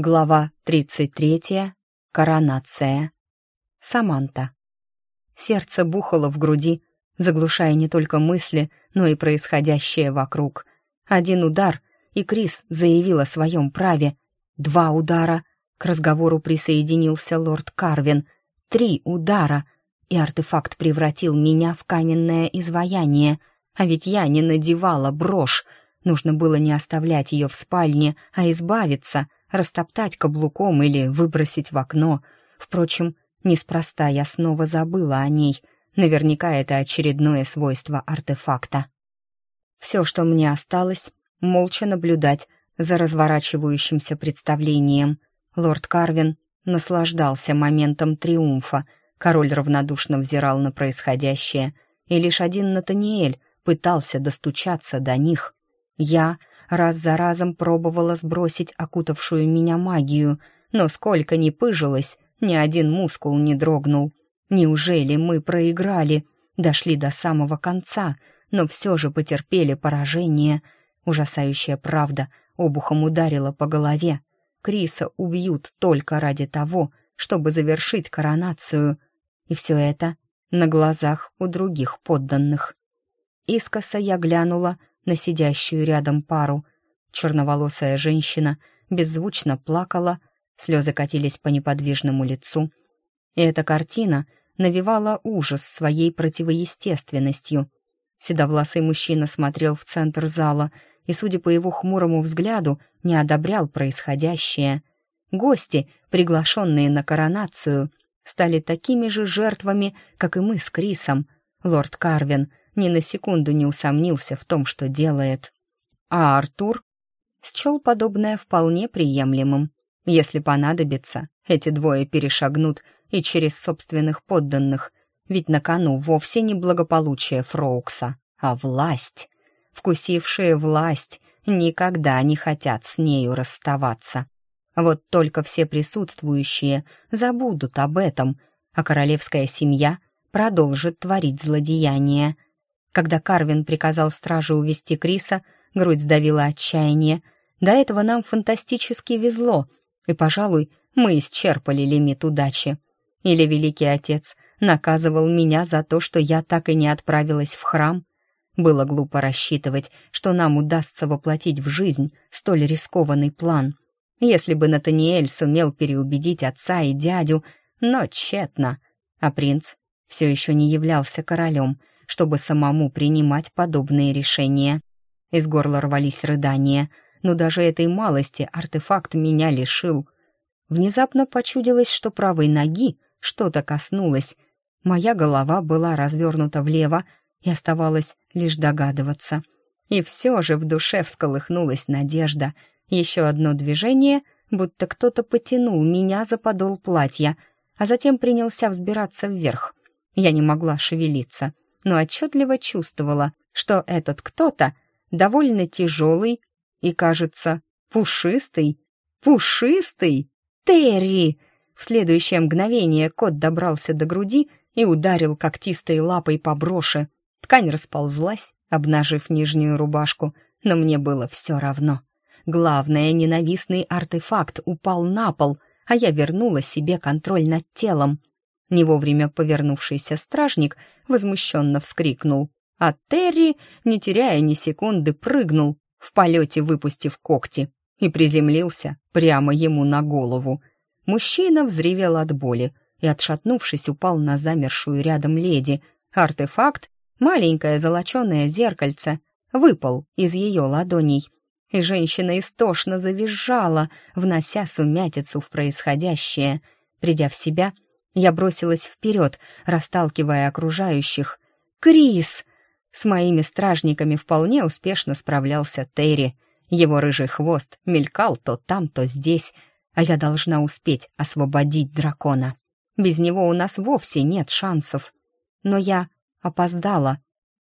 Глава 33. Коронация. Саманта. Сердце бухало в груди, заглушая не только мысли, но и происходящее вокруг. Один удар, и Крис заявил о своем праве. Два удара. К разговору присоединился лорд Карвин. Три удара. И артефакт превратил меня в каменное изваяние. А ведь я не надевала брошь. Нужно было не оставлять ее в спальне, а избавиться — растоптать каблуком или выбросить в окно. Впрочем, неспроста я снова забыла о ней. Наверняка это очередное свойство артефакта. Все, что мне осталось, молча наблюдать за разворачивающимся представлением. Лорд Карвин наслаждался моментом триумфа. Король равнодушно взирал на происходящее, и лишь один Натаниэль пытался достучаться до них. Я раз за разом пробовала сбросить окутавшую меня магию, но сколько ни пыжилась, ни один мускул не дрогнул. Неужели мы проиграли? Дошли до самого конца, но все же потерпели поражение. Ужасающая правда обухом ударила по голове. Криса убьют только ради того, чтобы завершить коронацию. И все это на глазах у других подданных. Искоса я глянула на сидящую рядом пару. Черноволосая женщина беззвучно плакала, слезы катились по неподвижному лицу. И эта картина навевала ужас своей противоестественностью. Седовласый мужчина смотрел в центр зала и, судя по его хмурому взгляду, не одобрял происходящее. Гости, приглашенные на коронацию, стали такими же жертвами, как и мы с Крисом. Лорд Карвин ни на секунду не усомнился в том, что делает. А Артур счел подобное вполне приемлемым. Если понадобится, эти двое перешагнут и через собственных подданных, ведь на кону вовсе не благополучие Фроукса, а власть. Вкусившие власть никогда не хотят с нею расставаться. Вот только все присутствующие забудут об этом, а королевская семья продолжит творить злодеяния — когда Карвин приказал страже увести Криса, грудь сдавила отчаяние. До этого нам фантастически везло, и, пожалуй, мы исчерпали лимит удачи. Или Великий Отец наказывал меня за то, что я так и не отправилась в храм. Было глупо рассчитывать, что нам удастся воплотить в жизнь столь рискованный план. Если бы Натаниэль сумел переубедить отца и дядю, но тщетно. А принц все еще не являлся королем, чтобы самому принимать подобные решения. Из горла рвались рыдания, но даже этой малости артефакт меня лишил. Внезапно почудилось, что правой ноги что-то коснулось. Моя голова была развернута влево, и оставалось лишь догадываться. И все же в душе всколыхнулась надежда. Еще одно движение, будто кто-то потянул меня за подол платья, а затем принялся взбираться вверх. Я не могла шевелиться — но отчетливо чувствовала, что этот кто-то довольно тяжелый и, кажется, пушистый. Пушистый! Терри! В следующее мгновение кот добрался до груди и ударил когтистой лапой по броши. Ткань расползлась, обнажив нижнюю рубашку, но мне было все равно. Главное, ненавистный артефакт упал на пол, а я вернула себе контроль над телом. Не вовремя повернувшийся стражник возмущенно вскрикнул, а Терри, не теряя ни секунды, прыгнул, в полете выпустив когти, и приземлился прямо ему на голову. Мужчина взревел от боли и, отшатнувшись, упал на замершую рядом леди. Артефакт, маленькое золоченое зеркальце, выпал из ее ладоней. И женщина истошно завизжала, внося сумятицу в происходящее. Придя в себя, — я бросилась вперед, расталкивая окружающих. «Крис!» С моими стражниками вполне успешно справлялся Терри. Его рыжий хвост мелькал то там, то здесь, а я должна успеть освободить дракона. Без него у нас вовсе нет шансов. Но я опоздала.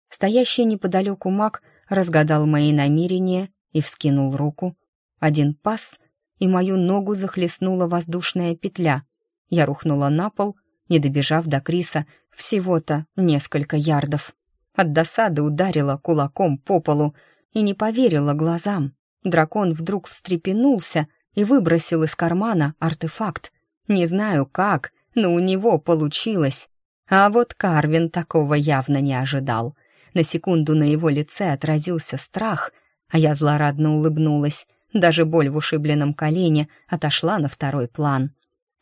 Стоящий неподалеку маг разгадал мои намерения и вскинул руку. Один пас, и мою ногу захлестнула воздушная петля — я рухнула на пол, не добежав до Криса всего-то несколько ярдов. От досады ударила кулаком по полу и не поверила глазам. Дракон вдруг встрепенулся и выбросил из кармана артефакт. Не знаю как, но у него получилось. А вот Карвин такого явно не ожидал. На секунду на его лице отразился страх, а я злорадно улыбнулась. Даже боль в ушибленном колене отошла на второй план.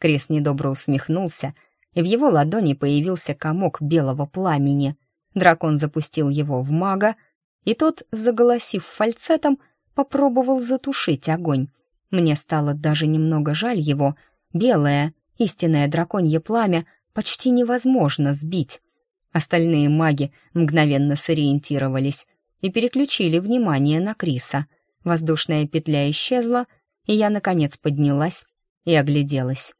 Крис недобро усмехнулся, и в его ладони появился комок белого пламени. Дракон запустил его в мага, и тот, заголосив фальцетом, попробовал затушить огонь. Мне стало даже немного жаль его. Белое, истинное драконье пламя почти невозможно сбить. Остальные маги мгновенно сориентировались и переключили внимание на Криса. Воздушная петля исчезла, и я, наконец, поднялась и огляделась.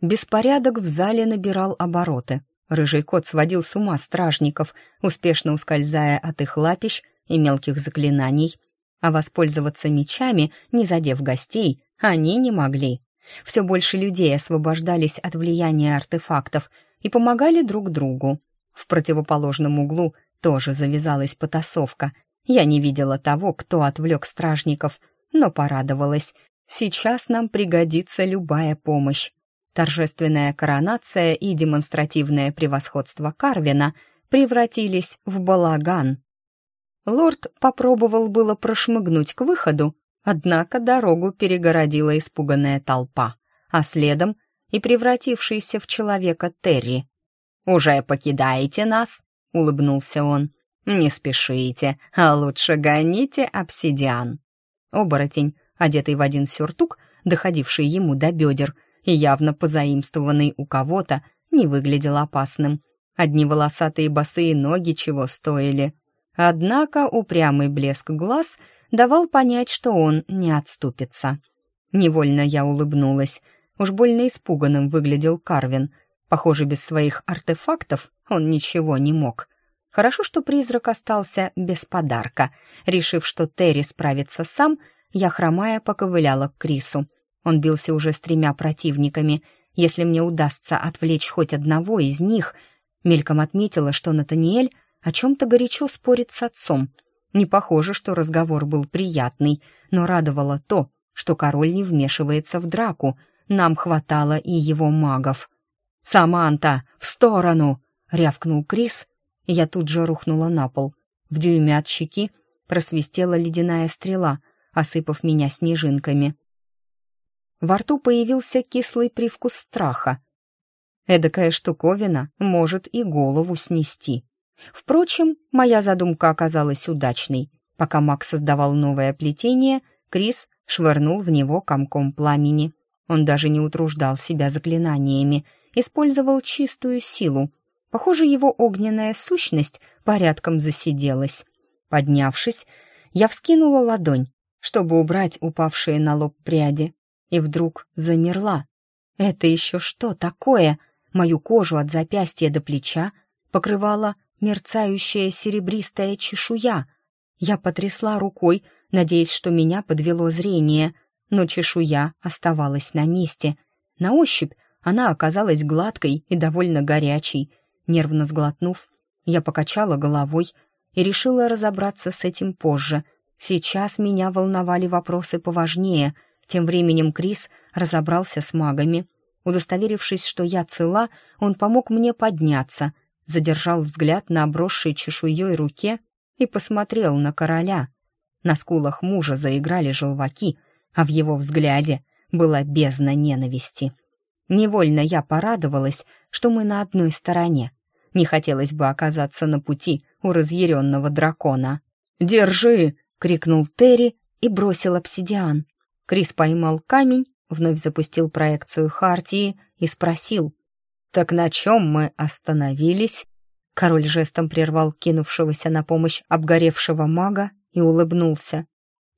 Беспорядок в зале набирал обороты. Рыжий кот сводил с ума стражников, успешно ускользая от их лапищ и мелких заклинаний. А воспользоваться мечами, не задев гостей, они не могли. Все больше людей освобождались от влияния артефактов и помогали друг другу. В противоположном углу тоже завязалась потасовка. Я не видела того, кто отвлек стражников, но порадовалась. Сейчас нам пригодится любая помощь. Торжественная коронация и демонстративное превосходство Карвина превратились в балаган. Лорд попробовал было прошмыгнуть к выходу, однако дорогу перегородила испуганная толпа, а следом и превратившийся в человека Терри. «Уже покидаете нас?» — улыбнулся он. «Не спешите, а лучше гоните обсидиан». Оборотень, одетый в один сюртук, доходивший ему до бедер, — и явно позаимствованный у кого-то, не выглядел опасным. Одни волосатые босые ноги чего стоили. Однако упрямый блеск глаз давал понять, что он не отступится. Невольно я улыбнулась. Уж больно испуганным выглядел Карвин. Похоже, без своих артефактов он ничего не мог. Хорошо, что призрак остался без подарка. Решив, что Терри справится сам, я, хромая, поковыляла к Крису — он бился уже с тремя противниками. Если мне удастся отвлечь хоть одного из них... Мельком отметила, что Натаниэль о чем-то горячо спорит с отцом. Не похоже, что разговор был приятный, но радовало то, что король не вмешивается в драку. Нам хватало и его магов. «Саманта, в сторону!» — рявкнул Крис, я тут же рухнула на пол. В дюйме от щеки просвистела ледяная стрела, осыпав меня снежинками. Во рту появился кислый привкус страха. Эдакая штуковина может и голову снести. Впрочем, моя задумка оказалась удачной. Пока Макс создавал новое плетение, Крис швырнул в него комком пламени. Он даже не утруждал себя заклинаниями, использовал чистую силу. Похоже, его огненная сущность порядком засиделась. Поднявшись, я вскинула ладонь, чтобы убрать упавшие на лоб пряди и вдруг замерла. Это еще что такое? Мою кожу от запястья до плеча покрывала мерцающая серебристая чешуя. Я потрясла рукой, надеясь, что меня подвело зрение, но чешуя оставалась на месте. На ощупь она оказалась гладкой и довольно горячей. Нервно сглотнув, я покачала головой и решила разобраться с этим позже. Сейчас меня волновали вопросы поважнее — тем временем Крис разобрался с магами. Удостоверившись, что я цела, он помог мне подняться, задержал взгляд на обросшей чешуей руке и посмотрел на короля. На скулах мужа заиграли желваки, а в его взгляде была бездна ненависти. Невольно я порадовалась, что мы на одной стороне. Не хотелось бы оказаться на пути у разъяренного дракона. «Держи!» — крикнул Терри и бросил обсидиан. Крис поймал камень, вновь запустил проекцию Хартии и спросил. «Так на чем мы остановились?» Король жестом прервал кинувшегося на помощь обгоревшего мага и улыбнулся.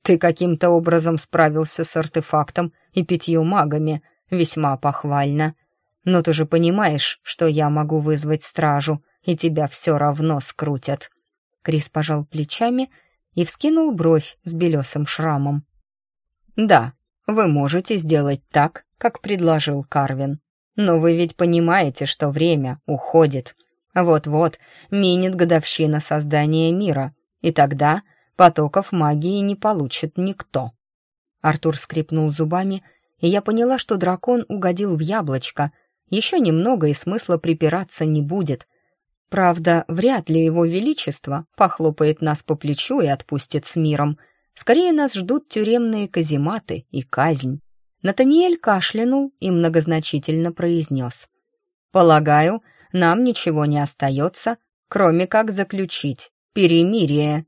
«Ты каким-то образом справился с артефактом и пятью магами. Весьма похвально. Но ты же понимаешь, что я могу вызвать стражу, и тебя все равно скрутят». Крис пожал плечами и вскинул бровь с белесым шрамом. «Да, вы можете сделать так, как предложил Карвин. Но вы ведь понимаете, что время уходит. Вот-вот минит годовщина создания мира, и тогда потоков магии не получит никто». Артур скрипнул зубами, и я поняла, что дракон угодил в яблочко. Еще немного, и смысла припираться не будет. Правда, вряд ли его величество похлопает нас по плечу и отпустит с миром — Скорее нас ждут тюремные казематы и казнь. Натаниэль кашлянул и многозначительно произнес. «Полагаю, нам ничего не остается, кроме как заключить перемирие».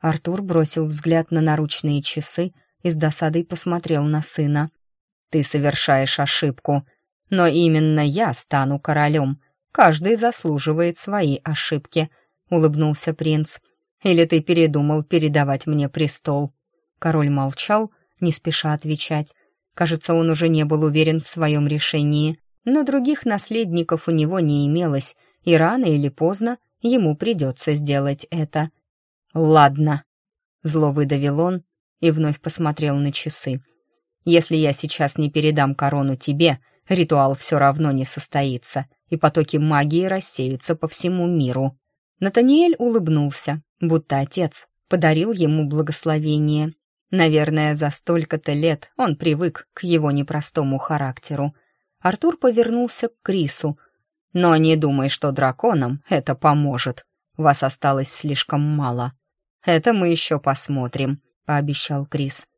Артур бросил взгляд на наручные часы и с досадой посмотрел на сына. «Ты совершаешь ошибку, но именно я стану королем. Каждый заслуживает свои ошибки», — улыбнулся принц. «Принц». Или ты передумал передавать мне престол?» Король молчал, не спеша отвечать. Кажется, он уже не был уверен в своем решении, но других наследников у него не имелось, и рано или поздно ему придется сделать это. «Ладно», — зло выдавил он и вновь посмотрел на часы. «Если я сейчас не передам корону тебе, ритуал все равно не состоится, и потоки магии рассеются по всему миру». Натаниэль улыбнулся, будто отец подарил ему благословение. Наверное, за столько-то лет он привык к его непростому характеру. Артур повернулся к Крису. «Но не думай, что драконам это поможет. Вас осталось слишком мало». «Это мы еще посмотрим», — пообещал Крис.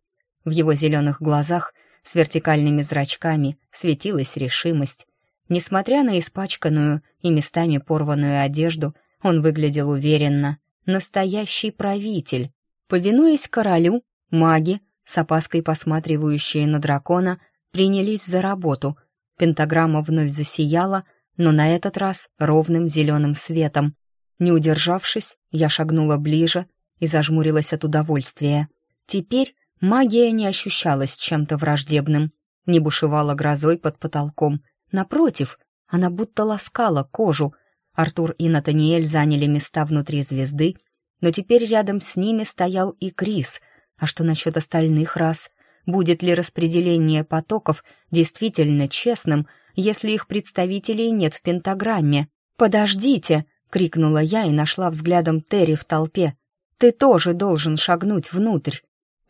В его зеленых глазах с вертикальными зрачками светилась решимость. Несмотря на испачканную и местами порванную одежду, он выглядел уверенно настоящий правитель. Повинуясь королю, маги, с опаской посматривающие на дракона, принялись за работу. Пентаграмма вновь засияла, но на этот раз ровным зеленым светом. Не удержавшись, я шагнула ближе и зажмурилась от удовольствия. Теперь магия не ощущалась чем-то враждебным, не бушевала грозой под потолком. Напротив, она будто ласкала кожу — Артур и Натаниэль заняли места внутри звезды, но теперь рядом с ними стоял и Крис. А что насчет остальных рас? Будет ли распределение потоков действительно честным, если их представителей нет в пентаграмме? «Подождите!» — крикнула я и нашла взглядом Терри в толпе. «Ты тоже должен шагнуть внутрь».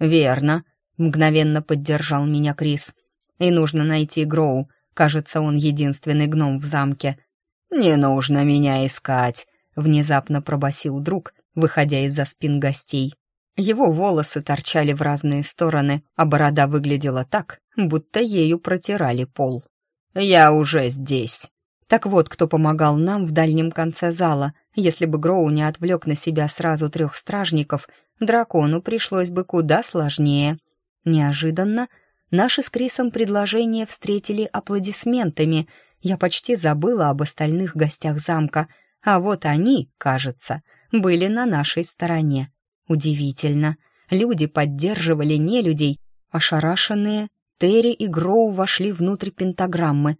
«Верно», — мгновенно поддержал меня Крис. «И нужно найти Гроу. Кажется, он единственный гном в замке. «Не нужно меня искать», — внезапно пробасил друг, выходя из-за спин гостей. Его волосы торчали в разные стороны, а борода выглядела так, будто ею протирали пол. «Я уже здесь». Так вот, кто помогал нам в дальнем конце зала. Если бы Гроу не отвлек на себя сразу трех стражников, дракону пришлось бы куда сложнее. Неожиданно наши с Крисом предложения встретили аплодисментами — я почти забыла об остальных гостях замка, а вот они, кажется, были на нашей стороне. Удивительно. Люди поддерживали не людей, ошарашенные. Тери и Гроу вошли внутрь пентаграммы.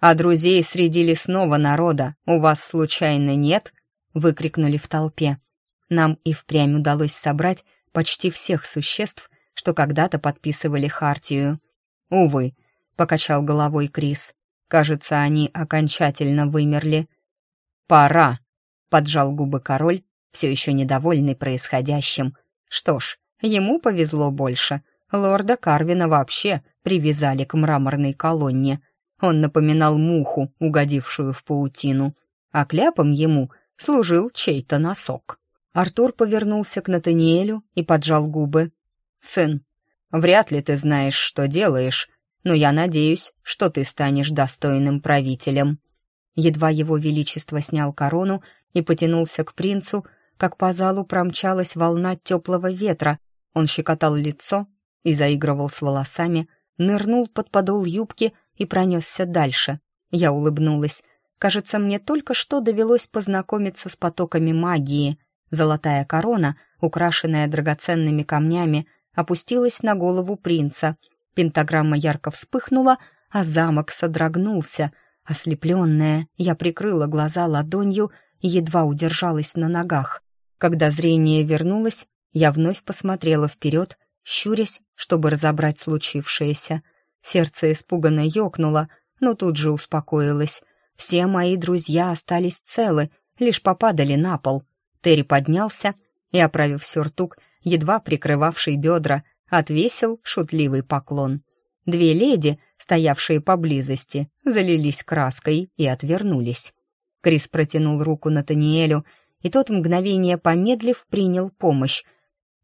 «А друзей среди лесного народа у вас случайно нет?» — выкрикнули в толпе. Нам и впрямь удалось собрать почти всех существ, что когда-то подписывали хартию. «Увы», — покачал головой Крис, Кажется, они окончательно вымерли. «Пора!» — поджал губы король, все еще недовольный происходящим. Что ж, ему повезло больше. Лорда Карвина вообще привязали к мраморной колонне. Он напоминал муху, угодившую в паутину, а кляпом ему служил чей-то носок. Артур повернулся к Натаниэлю и поджал губы. «Сын, вряд ли ты знаешь, что делаешь, но я надеюсь, что ты станешь достойным правителем». Едва его величество снял корону и потянулся к принцу, как по залу промчалась волна теплого ветра. Он щекотал лицо и заигрывал с волосами, нырнул под подол юбки и пронесся дальше. Я улыбнулась. Кажется, мне только что довелось познакомиться с потоками магии. Золотая корона, украшенная драгоценными камнями, опустилась на голову принца — Пентаграмма ярко вспыхнула, а замок содрогнулся. Ослепленная, я прикрыла глаза ладонью и едва удержалась на ногах. Когда зрение вернулось, я вновь посмотрела вперед, щурясь, чтобы разобрать случившееся. Сердце испуганно ёкнуло, но тут же успокоилось. Все мои друзья остались целы, лишь попадали на пол. Терри поднялся и, оправив сюртук, едва прикрывавший бедра, отвесил шутливый поклон. Две леди, стоявшие поблизости, залились краской и отвернулись. Крис протянул руку Натаниэлю, и тот, мгновение помедлив, принял помощь.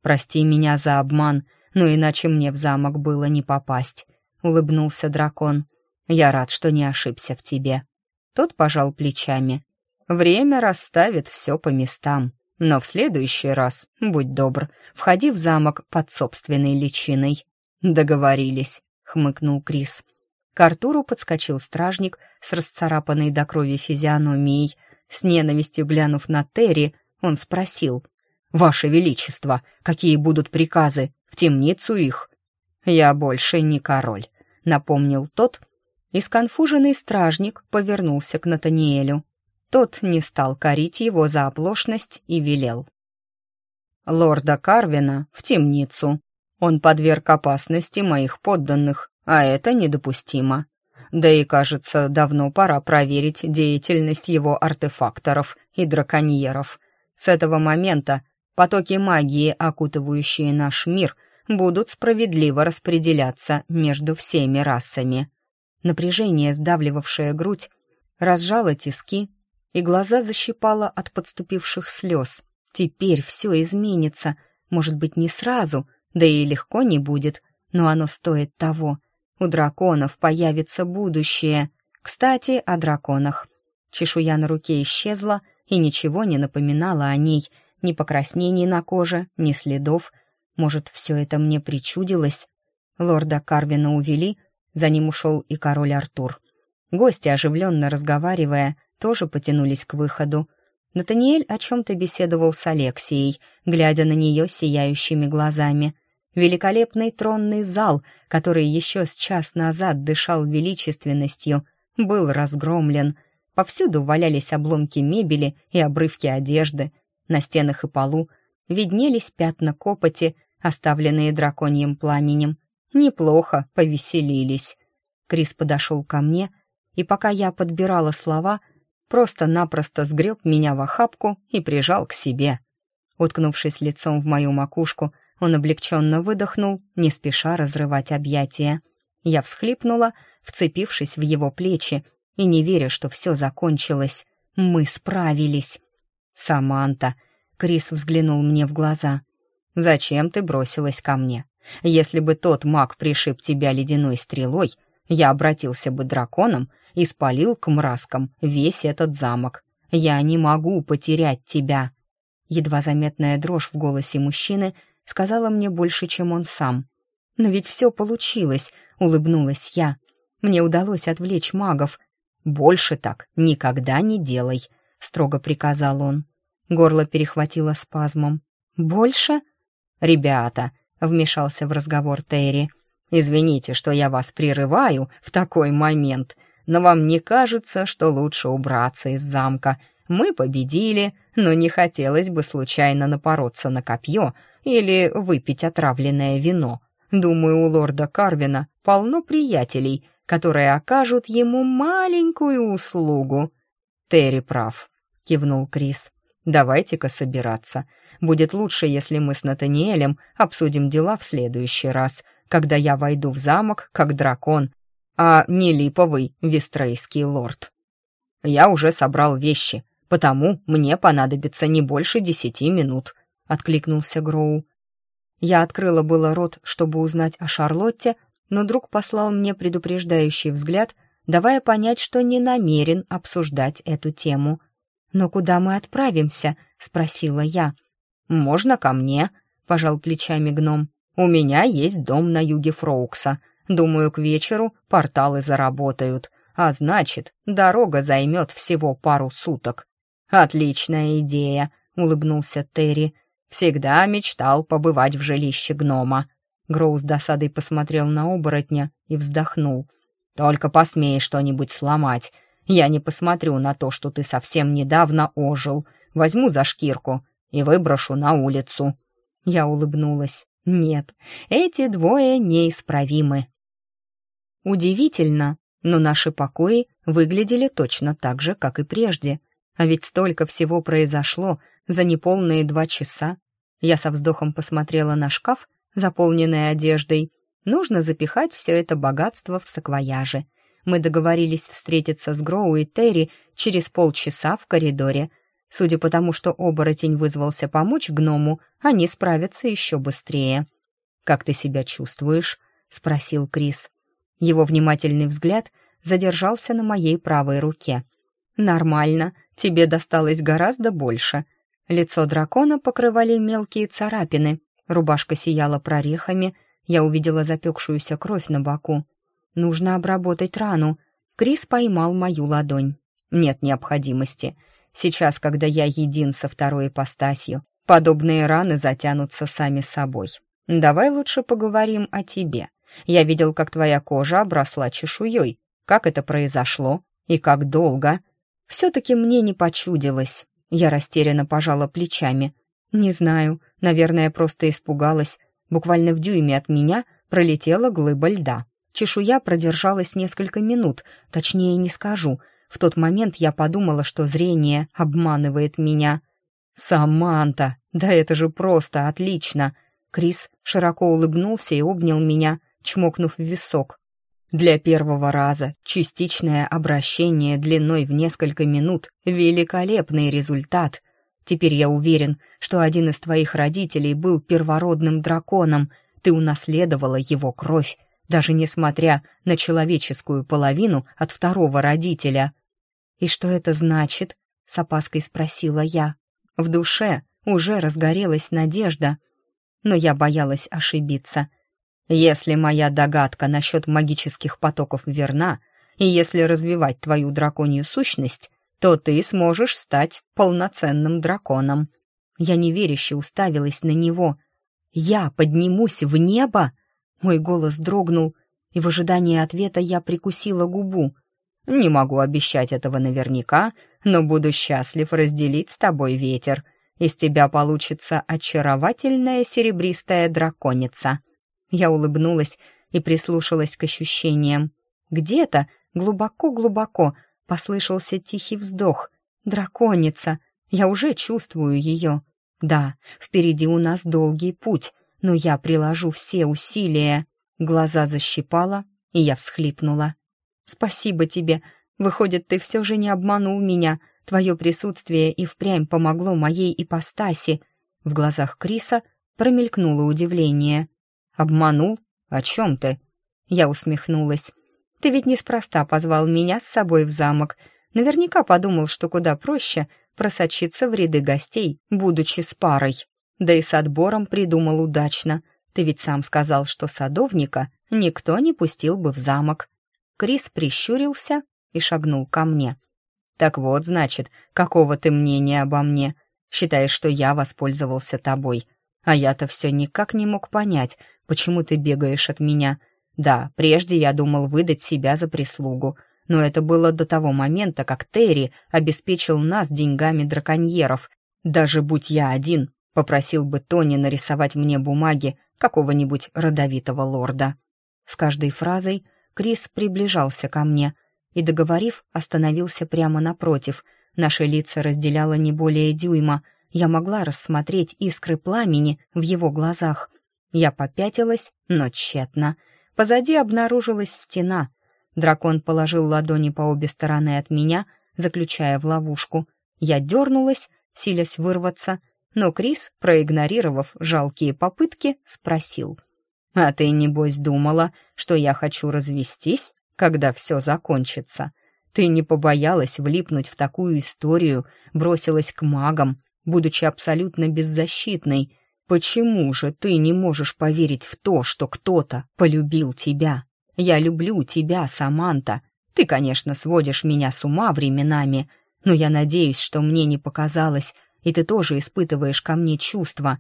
«Прости меня за обман, но иначе мне в замок было не попасть», — улыбнулся дракон. «Я рад, что не ошибся в тебе». Тот пожал плечами. «Время расставит все по местам». Но в следующий раз, будь добр, входи в замок под собственной личиной». «Договорились», — хмыкнул Крис. К Артуру подскочил стражник с расцарапанной до крови физиономией. С ненавистью глянув на Терри, он спросил. «Ваше Величество, какие будут приказы? В темницу их?» «Я больше не король», — напомнил тот, и сконфуженный стражник повернулся к Натаниэлю. Тот не стал корить его за оплошность и велел. «Лорда Карвина в темницу. Он подверг опасности моих подданных, а это недопустимо. Да и, кажется, давно пора проверить деятельность его артефакторов и драконьеров. С этого момента потоки магии, окутывающие наш мир, будут справедливо распределяться между всеми расами». Напряжение, сдавливавшее грудь, разжало тиски и глаза защипала от подступивших слез. Теперь все изменится. Может быть, не сразу, да и легко не будет, но оно стоит того. У драконов появится будущее. Кстати, о драконах. Чешуя на руке исчезла и ничего не напоминала о ней. Ни покраснений на коже, ни следов. Может, все это мне причудилось? Лорда Карвина увели, за ним ушел и король Артур. Гости, оживленно разговаривая, тоже потянулись к выходу. Натаниэль о чем-то беседовал с Алексией, глядя на нее сияющими глазами. Великолепный тронный зал, который еще с час назад дышал величественностью, был разгромлен. Повсюду валялись обломки мебели и обрывки одежды. На стенах и полу виднелись пятна копоти, оставленные драконьим пламенем. Неплохо повеселились. Крис подошел ко мне, и пока я подбирала слова — просто-напросто сгреб меня в охапку и прижал к себе. Уткнувшись лицом в мою макушку, он облегченно выдохнул, не спеша разрывать объятия. Я всхлипнула, вцепившись в его плечи, и не веря, что все закончилось. Мы справились. «Саманта!» — Крис взглянул мне в глаза. «Зачем ты бросилась ко мне? Если бы тот маг пришиб тебя ледяной стрелой, я обратился бы драконом и спалил к мразкам весь этот замок. Я не могу потерять тебя!» Едва заметная дрожь в голосе мужчины сказала мне больше, чем он сам. «Но ведь все получилось!» — улыбнулась я. «Мне удалось отвлечь магов. Больше так никогда не делай!» — строго приказал он. Горло перехватило спазмом. «Больше?» «Ребята!» — вмешался в разговор Терри. «Извините, что я вас прерываю в такой момент, но вам не кажется, что лучше убраться из замка? Мы победили, но не хотелось бы случайно напороться на копье или выпить отравленное вино. Думаю, у лорда Карвина полно приятелей, которые окажут ему маленькую услугу». «Терри прав», — кивнул Крис. «Давайте-ка собираться. Будет лучше, если мы с Натаниэлем обсудим дела в следующий раз, когда я войду в замок, как дракон, а не липовый вестрейский лорд. «Я уже собрал вещи, потому мне понадобится не больше десяти минут», — откликнулся Гроу. Я открыла было рот, чтобы узнать о Шарлотте, но друг послал мне предупреждающий взгляд, давая понять, что не намерен обсуждать эту тему. «Но куда мы отправимся?» — спросила я. «Можно ко мне?» — пожал плечами гном. «У меня есть дом на юге Фроукса. Думаю, к вечеру порталы заработают, а значит, дорога займет всего пару суток. «Отличная идея», — улыбнулся Терри. «Всегда мечтал побывать в жилище гнома». Гроу с досадой посмотрел на оборотня и вздохнул. «Только посмей что-нибудь сломать. Я не посмотрю на то, что ты совсем недавно ожил. Возьму за шкирку и выброшу на улицу». Я улыбнулась. «Нет, эти двое неисправимы. Удивительно, но наши покои выглядели точно так же, как и прежде. А ведь столько всего произошло за неполные два часа. Я со вздохом посмотрела на шкаф, заполненный одеждой. Нужно запихать все это богатство в саквояжи. Мы договорились встретиться с Гроу и Терри через полчаса в коридоре. Судя по тому, что оборотень вызвался помочь гному, они справятся еще быстрее. «Как ты себя чувствуешь?» — спросил Крис. Его внимательный взгляд задержался на моей правой руке. «Нормально, тебе досталось гораздо больше». Лицо дракона покрывали мелкие царапины, рубашка сияла прорехами, я увидела запекшуюся кровь на боку. «Нужно обработать рану». Крис поймал мою ладонь. «Нет необходимости. Сейчас, когда я един со второй ипостасью, подобные раны затянутся сами собой. Давай лучше поговорим о тебе. Я видел, как твоя кожа обросла чешуей. Как это произошло? И как долго?» «Все-таки мне не почудилось». Я растерянно пожала плечами. «Не знаю. Наверное, просто испугалась. Буквально в дюйме от меня пролетела глыба льда. Чешуя продержалась несколько минут, точнее не скажу. В тот момент я подумала, что зрение обманывает меня». «Саманта! Да это же просто отлично!» Крис широко улыбнулся и обнял меня, чмокнув в висок. Для первого раза частичное обращение длиной в несколько минут — великолепный результат. Теперь я уверен, что один из твоих родителей был первородным драконом, ты унаследовала его кровь, даже несмотря на человеческую половину от второго родителя. «И что это значит?» — с опаской спросила я. В душе уже разгорелась надежда, но я боялась ошибиться. Если моя догадка насчет магических потоков верна, и если развивать твою драконью сущность, то ты сможешь стать полноценным драконом». Я неверяще уставилась на него. «Я поднимусь в небо?» Мой голос дрогнул, и в ожидании ответа я прикусила губу. «Не могу обещать этого наверняка, но буду счастлив разделить с тобой ветер. Из тебя получится очаровательная серебристая драконица». Я улыбнулась и прислушалась к ощущениям. Где-то, глубоко-глубоко, послышался тихий вздох. «Драконица! Я уже чувствую ее!» «Да, впереди у нас долгий путь, но я приложу все усилия!» Глаза защипала, и я всхлипнула. «Спасибо тебе! Выходит, ты все же не обманул меня. Твое присутствие и впрямь помогло моей ипостаси!» В глазах Криса промелькнуло удивление. Обманул? О чем ты?» Я усмехнулась. «Ты ведь неспроста позвал меня с собой в замок. Наверняка подумал, что куда проще просочиться в ряды гостей, будучи с парой. Да и с отбором придумал удачно. Ты ведь сам сказал, что садовника никто не пустил бы в замок». Крис прищурился и шагнул ко мне. «Так вот, значит, какого ты мнения обо мне? Считаешь, что я воспользовался тобой? А я-то все никак не мог понять, Почему ты бегаешь от меня? Да, прежде я думал выдать себя за прислугу, но это было до того момента, как Терри обеспечил нас деньгами драконьеров. Даже будь я один, попросил бы Тони нарисовать мне бумаги какого-нибудь родовитого лорда. С каждой фразой Крис приближался ко мне и, договорив, остановился прямо напротив. Наши лица разделяло не более дюйма. Я могла рассмотреть искры пламени в его глазах — я попятилась, но тщетно. Позади обнаружилась стена. Дракон положил ладони по обе стороны от меня, заключая в ловушку. Я дернулась, силясь вырваться, но Крис, проигнорировав жалкие попытки, спросил. «А ты, небось, думала, что я хочу развестись, когда все закончится? Ты не побоялась влипнуть в такую историю, бросилась к магам, будучи абсолютно беззащитной, Почему же ты не можешь поверить в то, что кто-то полюбил тебя? Я люблю тебя, Саманта. Ты, конечно, сводишь меня с ума временами, но я надеюсь, что мне не показалось, и ты тоже испытываешь ко мне чувства».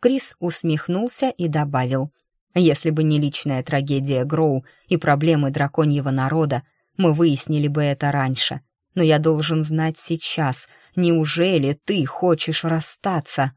Крис усмехнулся и добавил. «Если бы не личная трагедия Гроу и проблемы драконьего народа, мы выяснили бы это раньше. Но я должен знать сейчас, неужели ты хочешь расстаться?»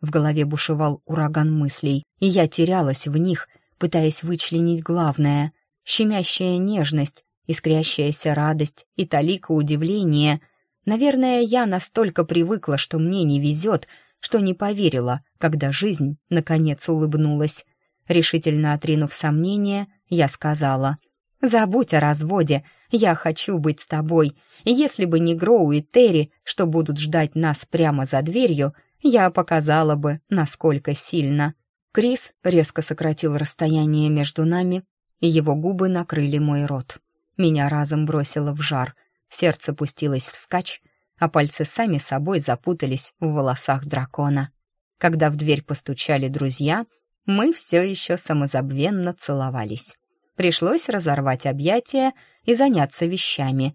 В голове бушевал ураган мыслей, и я терялась в них, пытаясь вычленить главное. Щемящая нежность, искрящаяся радость и талика удивления. Наверное, я настолько привыкла, что мне не везет, что не поверила, когда жизнь, наконец, улыбнулась. Решительно отринув сомнения, я сказала, «Забудь о разводе, я хочу быть с тобой. Если бы не Гроу и Терри, что будут ждать нас прямо за дверью, — я показала бы, насколько сильно. Крис резко сократил расстояние между нами, и его губы накрыли мой рот. Меня разом бросило в жар, сердце пустилось вскачь, а пальцы сами собой запутались в волосах дракона. Когда в дверь постучали друзья, мы все еще самозабвенно целовались. Пришлось разорвать объятия и заняться вещами.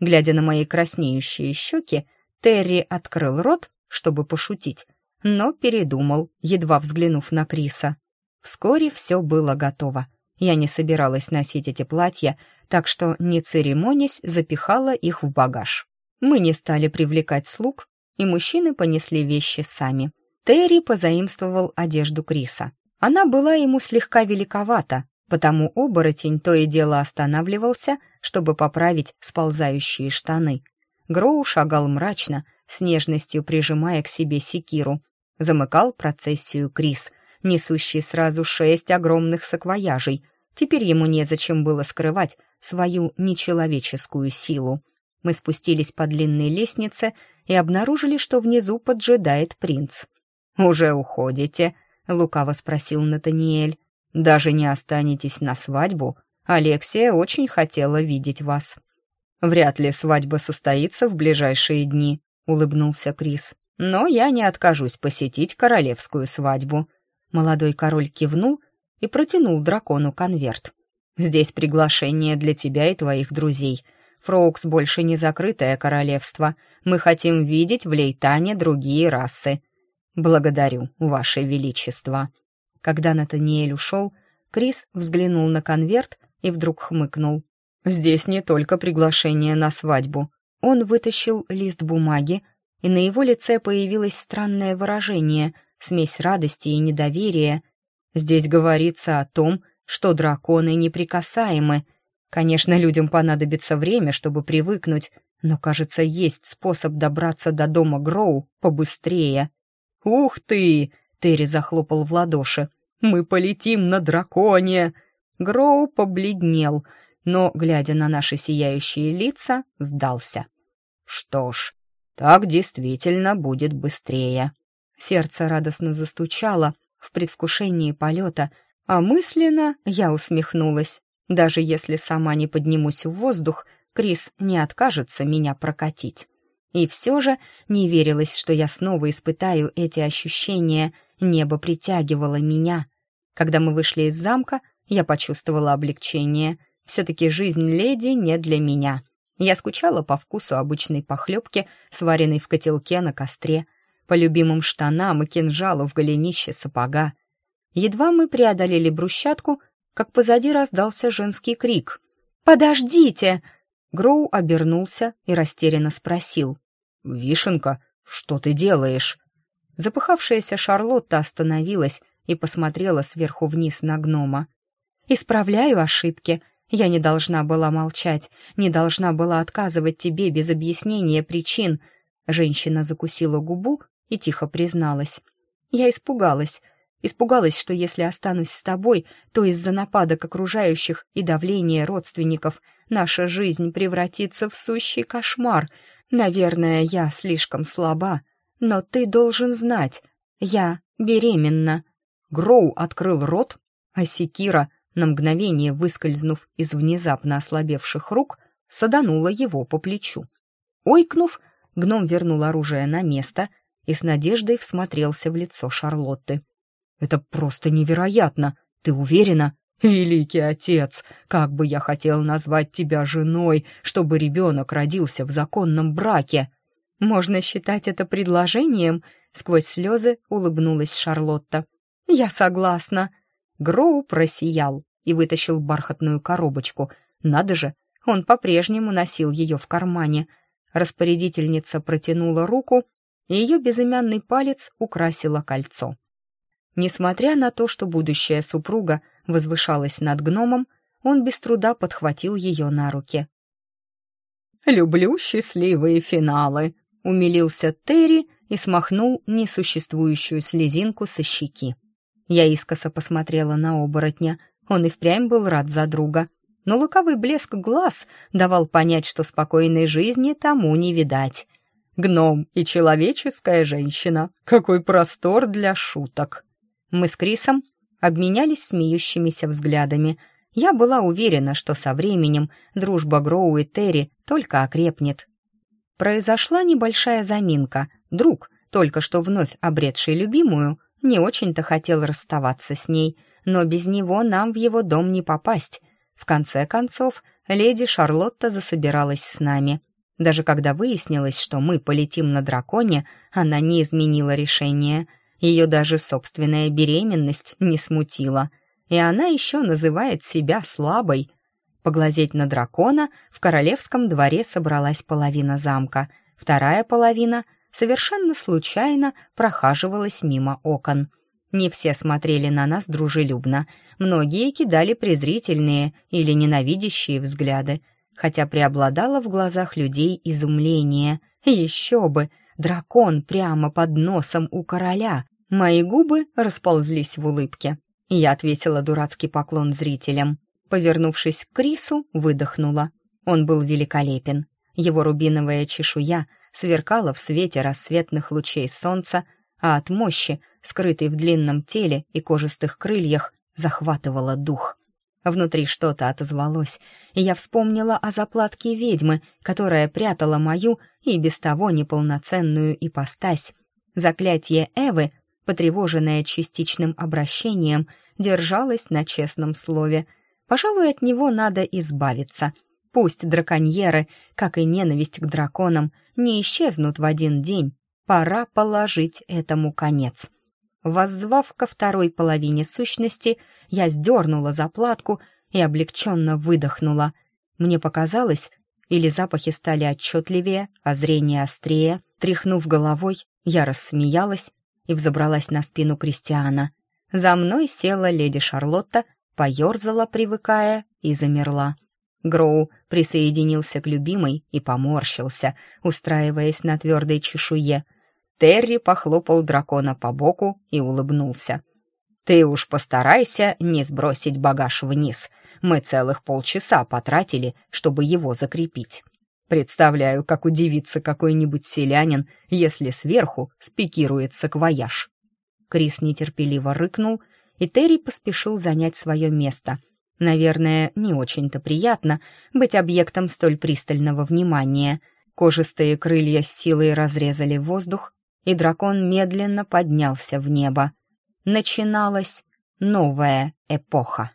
Глядя на мои краснеющие щеки, Терри открыл рот, чтобы пошутить, но передумал, едва взглянув на Криса. Вскоре все было готово. Я не собиралась носить эти платья, так что, не церемонясь, запихала их в багаж. Мы не стали привлекать слуг, и мужчины понесли вещи сами. Терри позаимствовал одежду Криса. Она была ему слегка великовата, потому оборотень то и дело останавливался, чтобы поправить сползающие штаны. Гроу шагал мрачно, с нежностью прижимая к себе секиру. Замыкал процессию Крис, несущий сразу шесть огромных саквояжей. Теперь ему незачем было скрывать свою нечеловеческую силу. Мы спустились по длинной лестнице и обнаружили, что внизу поджидает принц. «Уже уходите?» — лукаво спросил Натаниэль. «Даже не останетесь на свадьбу? Алексия очень хотела видеть вас». «Вряд ли свадьба состоится в ближайшие дни», улыбнулся Крис. «Но я не откажусь посетить королевскую свадьбу». Молодой король кивнул и протянул дракону конверт. «Здесь приглашение для тебя и твоих друзей. Фроукс больше не закрытое королевство. Мы хотим видеть в Лейтане другие расы. Благодарю, ваше величество». Когда Натаниэль ушел, Крис взглянул на конверт и вдруг хмыкнул. «Здесь не только приглашение на свадьбу, он вытащил лист бумаги, и на его лице появилось странное выражение, смесь радости и недоверия. Здесь говорится о том, что драконы неприкасаемы. Конечно, людям понадобится время, чтобы привыкнуть, но, кажется, есть способ добраться до дома Гроу побыстрее. «Ух ты!» — Терри захлопал в ладоши. «Мы полетим на драконе!» Гроу побледнел — но, глядя на наши сияющие лица, сдался. «Что ж, так действительно будет быстрее». Сердце радостно застучало в предвкушении полета, а мысленно я усмехнулась. Даже если сама не поднимусь в воздух, Крис не откажется меня прокатить. И все же не верилось, что я снова испытаю эти ощущения. Небо притягивало меня. Когда мы вышли из замка, я почувствовала облегчение. Все-таки жизнь леди не для меня. Я скучала по вкусу обычной похлебки, сваренной в котелке на костре, по любимым штанам и кинжалу в голенище сапога. Едва мы преодолели брусчатку, как позади раздался женский крик. «Подождите!» Гроу обернулся и растерянно спросил. «Вишенка, что ты делаешь?» Запыхавшаяся Шарлотта остановилась и посмотрела сверху вниз на гнома. «Исправляю ошибки», я не должна была молчать, не должна была отказывать тебе без объяснения причин. Женщина закусила губу и тихо призналась. Я испугалась. Испугалась, что если останусь с тобой, то из-за нападок окружающих и давления родственников наша жизнь превратится в сущий кошмар. Наверное, я слишком слаба, но ты должен знать, я беременна. Гроу открыл рот, а Секира на мгновение выскользнув из внезапно ослабевших рук, саданула его по плечу. Ойкнув, гном вернул оружие на место и с надеждой всмотрелся в лицо Шарлотты. «Это просто невероятно! Ты уверена?» «Великий отец, как бы я хотел назвать тебя женой, чтобы ребенок родился в законном браке!» «Можно считать это предложением?» — сквозь слезы улыбнулась Шарлотта. «Я согласна!» Гроу просиял и вытащил бархатную коробочку. Надо же, он по-прежнему носил ее в кармане. Распорядительница протянула руку, и ее безымянный палец украсило кольцо. Несмотря на то, что будущая супруга возвышалась над гномом, он без труда подхватил ее на руки. «Люблю счастливые финалы», — умилился Терри и смахнул несуществующую слезинку со щеки. Я искоса посмотрела на оборотня. Он и впрямь был рад за друга. Но лукавый блеск глаз давал понять, что спокойной жизни тому не видать. «Гном и человеческая женщина! Какой простор для шуток!» Мы с Крисом обменялись смеющимися взглядами. Я была уверена, что со временем дружба Гроу и Терри только окрепнет. Произошла небольшая заминка. Друг, только что вновь обретший любимую, не очень-то хотел расставаться с ней, но без него нам в его дом не попасть. В конце концов, леди Шарлотта засобиралась с нами. Даже когда выяснилось, что мы полетим на драконе, она не изменила решение. Ее даже собственная беременность не смутила. И она еще называет себя слабой. Поглазеть на дракона в королевском дворе собралась половина замка, вторая половина — совершенно случайно прохаживалась мимо окон. Не все смотрели на нас дружелюбно, многие кидали презрительные или ненавидящие взгляды, хотя преобладало в глазах людей изумление. Еще бы! Дракон прямо под носом у короля. Мои губы расползлись в улыбке. Я ответила дурацкий поклон зрителям. Повернувшись к Крису, выдохнула. Он был великолепен. Его рубиновая чешуя сверкала в свете рассветных лучей солнца, а от мощи, скрытой в длинном теле и кожистых крыльях, захватывала дух. Внутри что-то отозвалось, и я вспомнила о заплатке ведьмы, которая прятала мою и без того неполноценную ипостась. Заклятие Эвы, потревоженное частичным обращением, держалось на честном слове. Пожалуй, от него надо избавиться — Пусть драконьеры, как и ненависть к драконам, не исчезнут в один день. Пора положить этому конец. Воззвав ко второй половине сущности, я сдернула заплатку и облегченно выдохнула. Мне показалось, или запахи стали отчетливее, а зрение острее. Тряхнув головой, я рассмеялась и взобралась на спину Кристиана. За мной села леди Шарлотта, поерзала, привыкая, и замерла. Гроу присоединился к любимой и поморщился, устраиваясь на твердой чешуе. Терри похлопал дракона по боку и улыбнулся. «Ты уж постарайся не сбросить багаж вниз. Мы целых полчаса потратили, чтобы его закрепить. Представляю, как удивится какой-нибудь селянин, если сверху спикируется квояж. Крис нетерпеливо рыкнул, и Терри поспешил занять свое место — Наверное, не очень-то приятно быть объектом столь пристального внимания. Кожистые крылья с силой разрезали воздух, и дракон медленно поднялся в небо. Начиналась новая эпоха.